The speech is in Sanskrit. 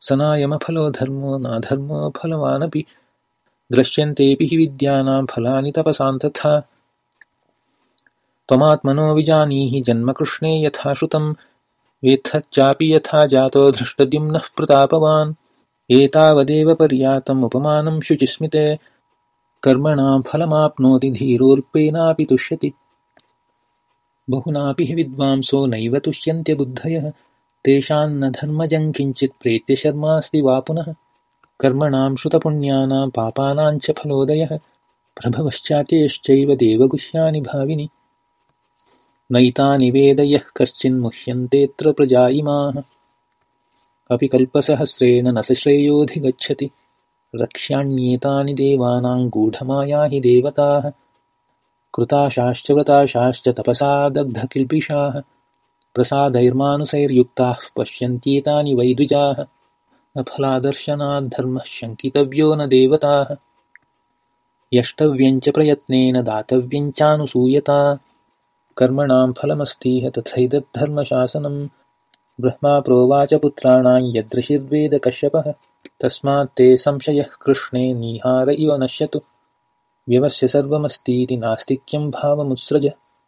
सनायमफलो धर्मो नाधर्मो फलवानपि दृश्यन्तेऽपि हि विद्यानां फलानि तपसां तथा। त्वमात्मनो विजानीहि जन्मकृष्णे यथा श्रुतं वेत्थश्चापि यथा जातो धृष्टद्युम्नः प्रतापवान्। एतावदेव पर्यातम् उपमानं शुचिस्मिते कर्मणां फलमाप्नोति धीरोऽल्पेनापि तुष्यति। बहुनापि हि विद्वांसो नैव तुष्यन्त्यबुद्धयः तेषान्न धर्मजं किञ्चित् प्रेत्यशर्मास्ति वा पुनः। कर्मणां श्रुतपुण्यानां पापानाञ्च फलोदयः। प्रभवश्चात्ययश्चैव देवगुह्यानि भाविनि। नैतानि वेद यः कश्चिन्मुह्यन्तेऽत्र प्रजा इमाः अपि कल्पसहस्रेण न स श्रेयोऽधिगच्छति। रक्ष्याण्येतानि देवानां गूढमाया हि देवताः। कृताशाश्च व्रताशाश्च तपसा दग्धकिल्बिषाः प्रसादैर्मानुसैर्युक्ताः पश्यन्त्येतानि वै द्विजाः न फलादर्शनाद्धर्मः शङ्कितव्यो न देवताः। यष्टव्यञ्च प्रयत्नेन दातव्यञ्चानुसूयता। कर्मणां फलमस्तीह तथैतद्धर्मशासनं ब्रह्मा प्रोवाच पुत्राणां यदृशिर्वेदकश्यपः। तस्मात्ते संशयः कृष्णे निहार इव नश्यतु। व्यवस्य सर्वमस्तीति नास्तिक्यं भावमुत्सृज